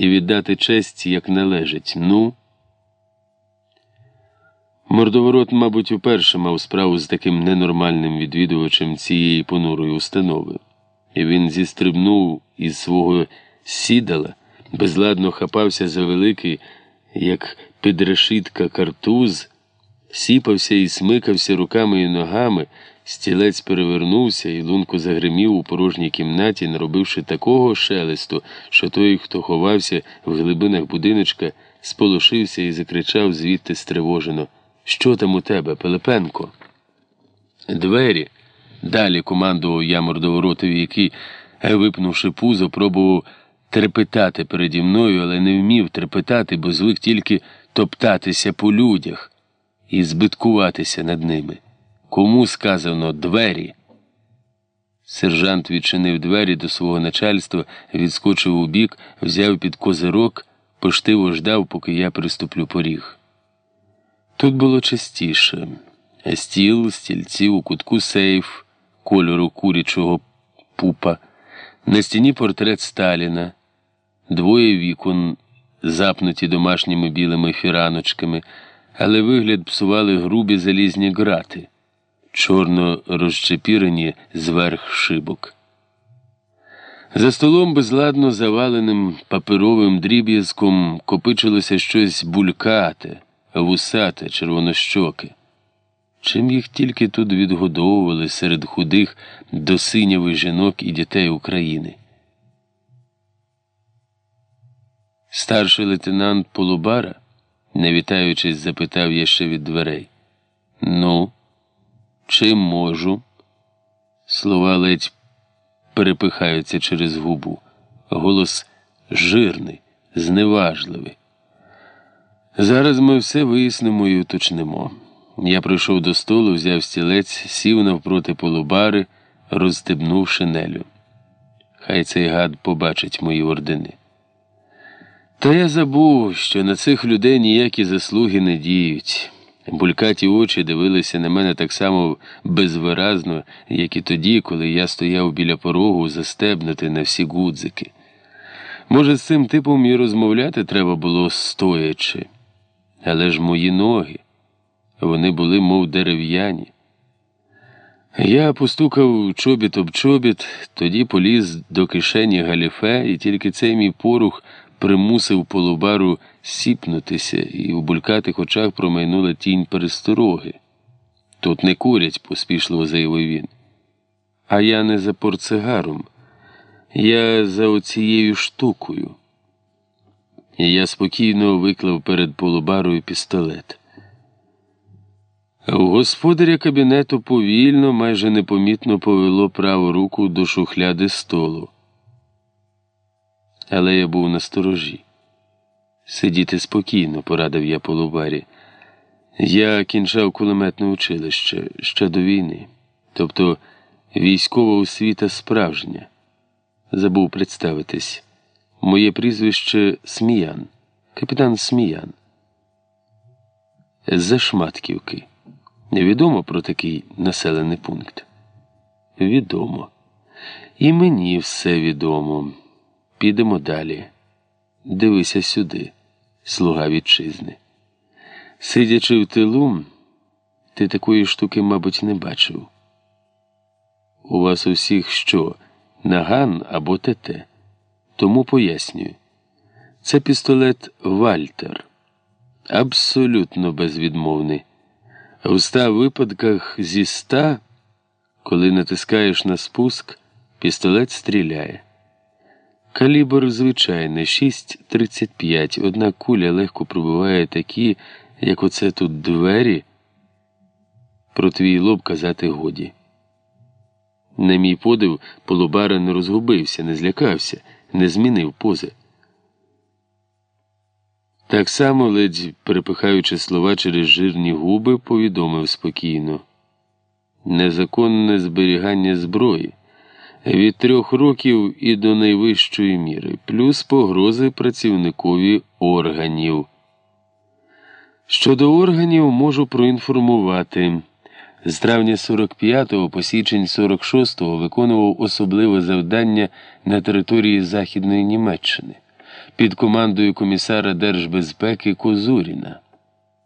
і віддати честь, як належить. Ну. Мордоворот, мабуть, уперше мав справу з таким ненормальним відвідувачем цієї понурої установи, і він зістрибнув із свого сідала, безладно хапався за великий, як підрешітка картуз, сіпався і смикався руками і ногами, стілець перевернувся і лунко загримів у порожній кімнаті, наробивши такого шелесту, що той, хто ховався в глибинах будиночка, сполошився і закричав звідти стривожено. Що там у тебе, Пилипенко? Двері. Далі командував я мордоворотові, який, випнувши пузо, пробував трепетати переді мною, але не вмів трепетати, бо звик тільки топтатися по людях і збиткуватися над ними. Кому сказано двері? Сержант відчинив двері до свого начальства, відскочив у бік, взяв під козирок, поштиво ждав, поки я приступлю поріг. Тут було частіше стіл, стільці у кутку сейф, кольору курячого пупа, на стіні портрет Сталіна, двоє вікон, запнуті домашніми білими фіраночками, але вигляд псували грубі залізні грати, чорно розчепірені зверх шибок. За столом безладно заваленим паперовим дріб'язком копичилося щось булькате вусате, червонощоке. Чим їх тільки тут відгодовували серед худих до синявих жінок і дітей України. Старший лейтенант Полубара, не вітаючись, запитав я ще від дверей. Ну, чим можу? Слова ледь перепихаються через губу. Голос жирний, зневажливий. Зараз ми все вияснимо і уточнимо. Я прийшов до столу, взяв стілець, сів навпроти полубари, розстебнув шинелю. Хай цей гад побачить мої ордени. Та я забув, що на цих людей ніякі заслуги не діють. Булькаті очі дивилися на мене так само безвиразно, як і тоді, коли я стояв біля порогу, застебнути на всі гудзики. Може, з цим типом і розмовляти треба було стоячи. Але ж мої ноги, вони були, мов дерев'яні. Я постукав чобіт об чобіт, тоді поліз до кишені галіфе, і тільки цей мій порух примусив полубару сіпнутися, і у булькатих очах промайнула тінь перестороги. Тут не курять, поспішливо заявив він. А я не за портсигаром, я за оцією штукою і я спокійно виклав перед полубарою пістолет. У господаря кабінету повільно, майже непомітно повело праву руку до шухляди столу. Але я був на сторожі. Сидіти спокійно, порадив я полубарі. Я кінчав кулеметне училище ще до війни, тобто військова освіта справжня. Забув представитись. Моє прізвище Сміян, капітан Сміян. З Шматківки. Невідомо про такий населений пункт. Відомо. І мені все відомо. Підемо далі. Дивися сюди, слуга вітчизни. Сидячи в тилу, ти такої штуки, мабуть, не бачив. У вас усіх що? Наган або тете? Тому пояснюю. Це пістолет Вальтер. Абсолютно безвідмовний. В ста випадках зі ста, коли натискаєш на спуск, пістолет стріляє. Калібр звичайний 6,35. Одна куля легко пробиває такі, як оце тут двері. Про твій лоб казати годі. На мій подив, полубара не розгубився, не злякався не змінив пози. Так само, ледь перепихаючи слова через жирні губи, повідомив спокійно незаконне зберігання зброї від трьох років і до найвищої міри, плюс погрози працівникові органів. Щодо органів можу проінформувати. З травня 45-го по січень 46-го виконував особливе завдання на території Західної Німеччини. під командою комісара держбезпеки Козуріна.